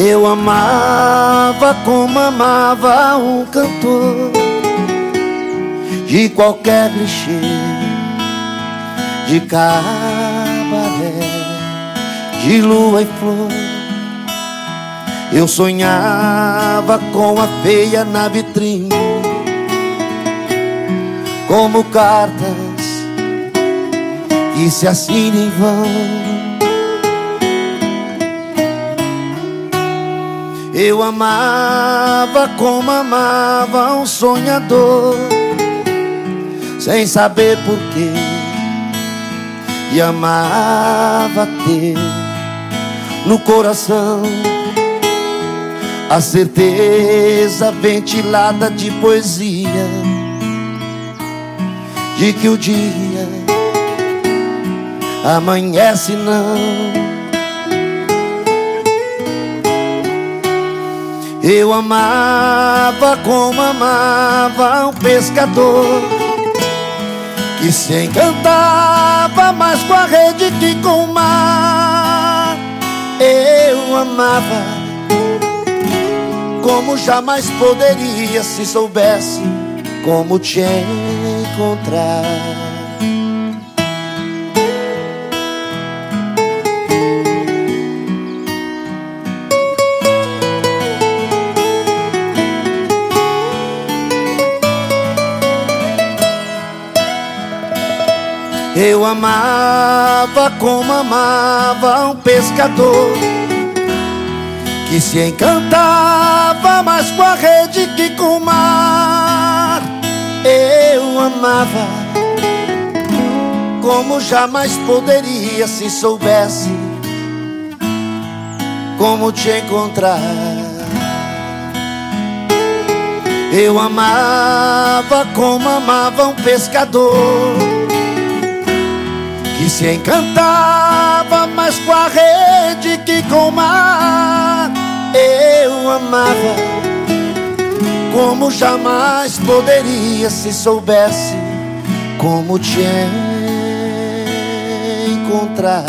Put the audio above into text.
Eu amava como amava um cantor De qualquer clichê De cabaré De lua e flor. Eu sonhava com a feia na vitrine Como cartas Que se assinam em vão Eu amava como amava um sonhador, sem saber porquê, e amava ter no coração a certeza ventilada de poesia de que o dia amanhece não Eu amava como amava um pescador Que se encantava mais com a rede que com o mar. Eu amava como jamais poderia se soubesse como te encontrar Eu amava como amava um pescador Que se encantava mais com a rede que com o mar. Eu amava como jamais poderia se soubesse Como te encontrar. Eu amava como amava um pescador se encantava mais com a rede que com o mar. Eu amava como jamais poderia se soubesse como te encontrar.